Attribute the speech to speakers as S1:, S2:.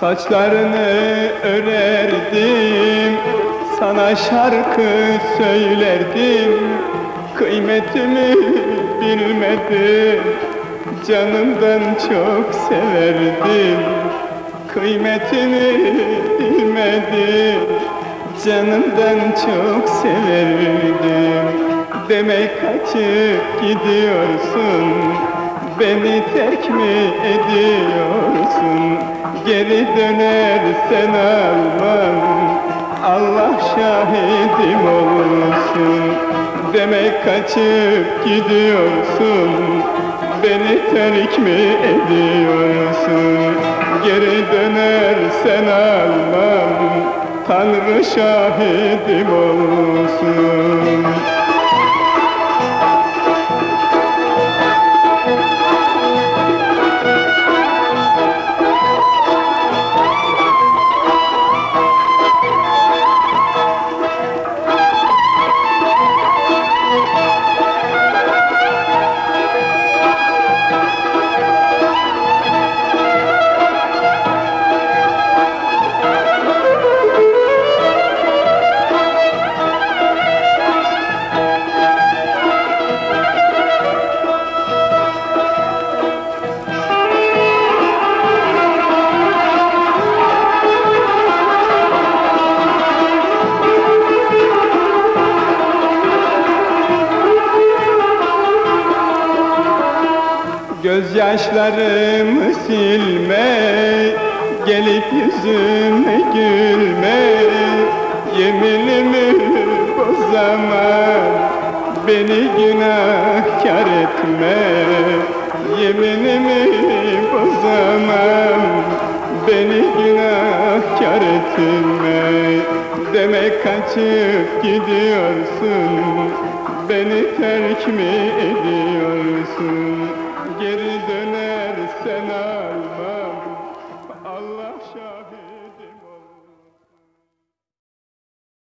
S1: Saçlarını örerdim Sana şarkı söylerdim. Kıymetimi bilmedin Canımdan çok severdim. Kıymetimi bilmedin Canımdan çok severdim. Demek kaçıp gidiyorsun Beni terk mi ediyorsun? Geri dönersen almam. Allah şahidim olsun. Demek kaçıp gidiyorsun. Beni terk mi ediyorsun? Geri dönersen almam. Tanrı şahidim olsun Gözyaşlarımı silme Gelip yüzüme gülme Yeminimi bozamam Beni günahkar etme. Yeminimi bozamam Beni günahkar etme. Demek kaçıp gidiyorsun Beni terk mi ediyorsun